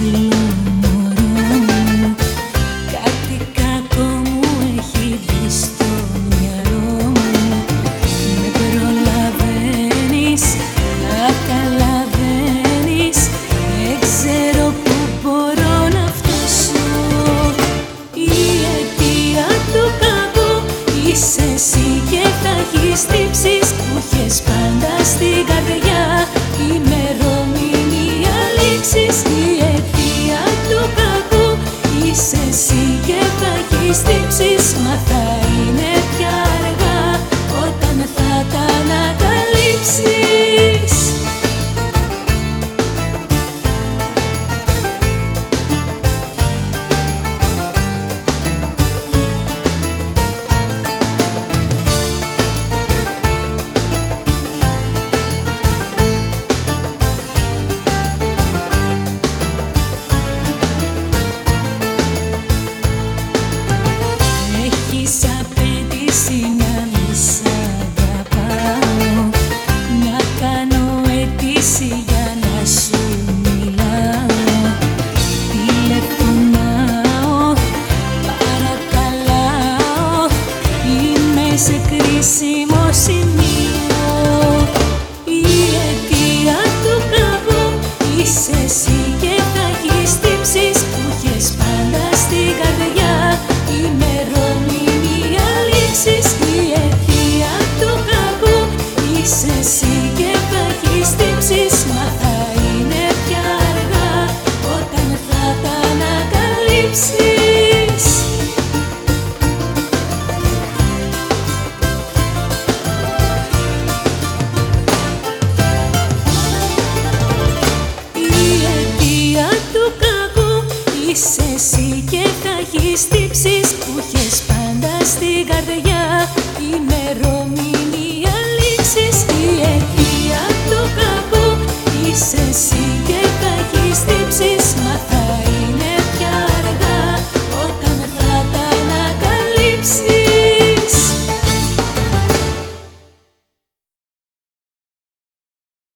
μου Κάτι κάτω μου έχει μπει στο μυαλό μου Με προλαβαίνεις, να καταλαβαίνεις Δεν ξέρω που μπορώ να φτάσω Η αιτία του καμου, είσαι εσύ και θα Που έχεις πάντα στην καρδιά η ημερομηνία λήξης sí. σε κρίσιμο σημείο. Σε εσύ και θα έχεις τύψεις που έχεις πάντα στην καρδιά. Η μερομηνία